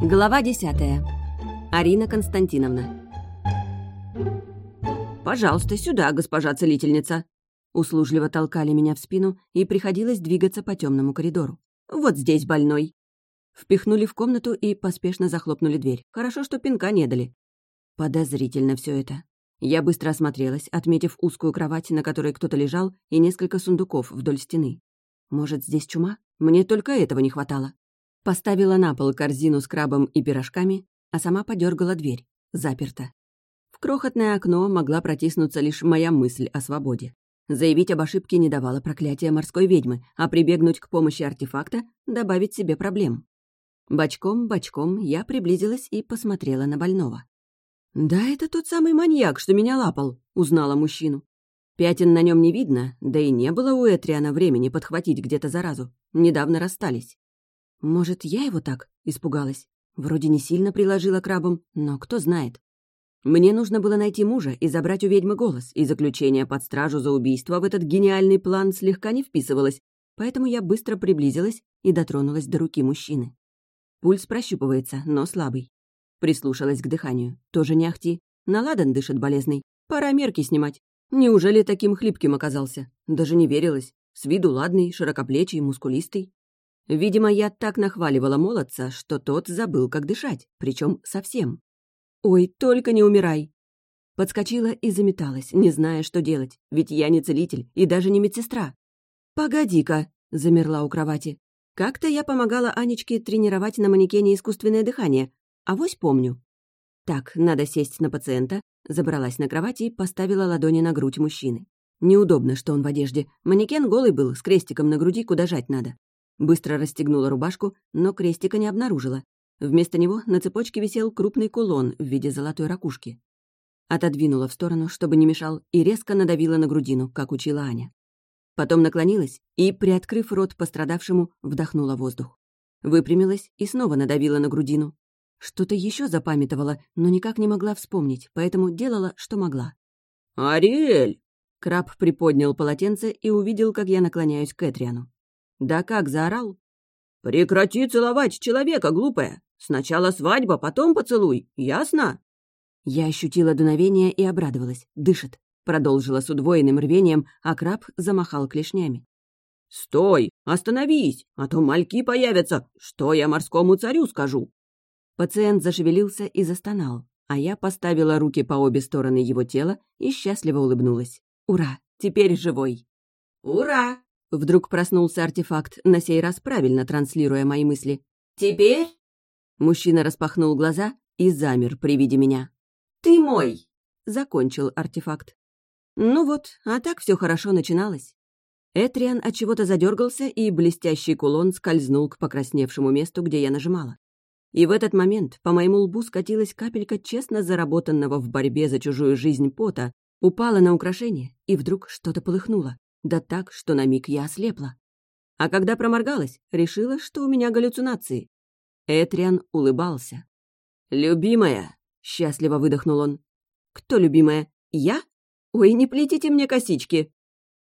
Глава десятая. Арина Константиновна. «Пожалуйста, сюда, госпожа целительница!» Услужливо толкали меня в спину, и приходилось двигаться по темному коридору. «Вот здесь больной!» Впихнули в комнату и поспешно захлопнули дверь. Хорошо, что пинка не дали. Подозрительно все это. Я быстро осмотрелась, отметив узкую кровать, на которой кто-то лежал, и несколько сундуков вдоль стены. Может, здесь чума? Мне только этого не хватало. Поставила на пол корзину с крабом и пирожками, а сама подергала дверь. Заперта. В крохотное окно могла протиснуться лишь моя мысль о свободе. Заявить об ошибке не давало проклятия морской ведьмы, а прибегнуть к помощи артефакта — добавить себе проблем. Бочком-бочком я приблизилась и посмотрела на больного. «Да это тот самый маньяк, что меня лапал», — узнала мужчину. Пятен на нем не видно, да и не было у Этриана времени подхватить где-то заразу. Недавно расстались. Может, я его так испугалась? Вроде не сильно приложила крабом, но кто знает. Мне нужно было найти мужа и забрать у ведьмы голос, и заключение под стражу за убийство в этот гениальный план слегка не вписывалось, поэтому я быстро приблизилась и дотронулась до руки мужчины. Пульс прощупывается, но слабый. Прислушалась к дыханию. Тоже не ахти. Наладан дышит болезный. Пора мерки снимать. Неужели таким хлипким оказался? Даже не верилось. С виду ладный, широкоплечий, мускулистый. Видимо, я так нахваливала молодца, что тот забыл, как дышать, причем совсем. «Ой, только не умирай!» Подскочила и заметалась, не зная, что делать, ведь я не целитель и даже не медсестра. «Погоди-ка!» — замерла у кровати. «Как-то я помогала Анечке тренировать на манекене искусственное дыхание. Авось помню». Так, надо сесть на пациента, забралась на кровать и поставила ладони на грудь мужчины. Неудобно, что он в одежде. Манекен голый был, с крестиком на груди, куда жать надо. Быстро расстегнула рубашку, но крестика не обнаружила. Вместо него на цепочке висел крупный кулон в виде золотой ракушки. Отодвинула в сторону, чтобы не мешал, и резко надавила на грудину, как учила Аня. Потом наклонилась и, приоткрыв рот пострадавшему, вдохнула воздух. Выпрямилась и снова надавила на грудину. Что-то еще запамятовала, но никак не могла вспомнить, поэтому делала, что могла. «Ариэль!» Краб приподнял полотенце и увидел, как я наклоняюсь к Этриану. Да как заорал? «Прекрати целовать человека, глупая! Сначала свадьба, потом поцелуй, ясно?» Я ощутила дуновение и обрадовалась. Дышит. Продолжила с удвоенным рвением, а краб замахал клешнями. «Стой! Остановись! А то мальки появятся! Что я морскому царю скажу?» Пациент зашевелился и застонал, а я поставила руки по обе стороны его тела и счастливо улыбнулась. «Ура! Теперь живой!» «Ура!» Вдруг проснулся артефакт, на сей раз правильно транслируя мои мысли. «Теперь?» Мужчина распахнул глаза и замер при виде меня. «Ты мой!» — закончил артефакт. Ну вот, а так все хорошо начиналось. Этриан от чего-то задергался, и блестящий кулон скользнул к покрасневшему месту, где я нажимала. И в этот момент по моему лбу скатилась капелька честно заработанного в борьбе за чужую жизнь пота, упала на украшение, и вдруг что-то полыхнуло. Да так, что на миг я ослепла. А когда проморгалась, решила, что у меня галлюцинации. Этриан улыбался. «Любимая!» — счастливо выдохнул он. «Кто любимая? Я? Ой, не плетите мне косички!»